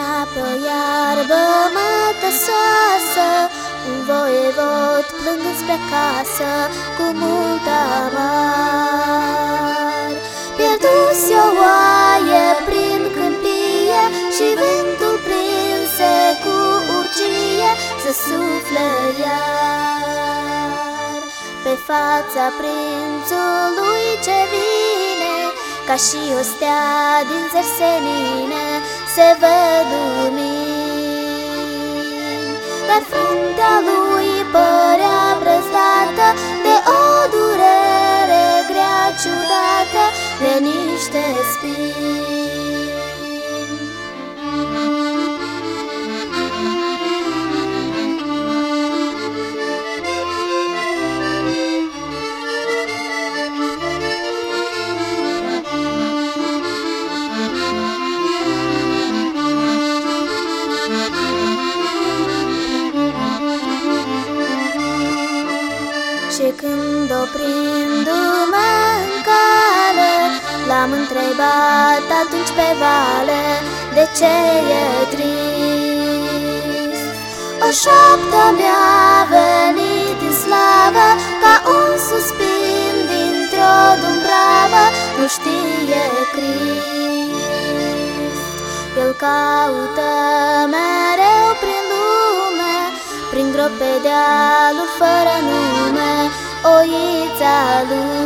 Apă iarbă mătăsoasă Un voievod plângând spre casă Cu mult amar. Pierduse o oaie prin câmpie Și vântul prinse cu urgie Să sufle iar. Pe fața prințului ce vine ca și o stea din zersenine se văd lumini. Dar fruntea lui părea brăzdată De o durere grea ciudată De niște spini Și când oprindu-mă în cale L-am întrebat atunci pe vale De ce e trist? O șoaptă mi-a venit în slavă Ca un suspin dintr-o dumbravă Nu știe Crist. El caută mereu prin lume Prin grope dealuri fără nume oița lui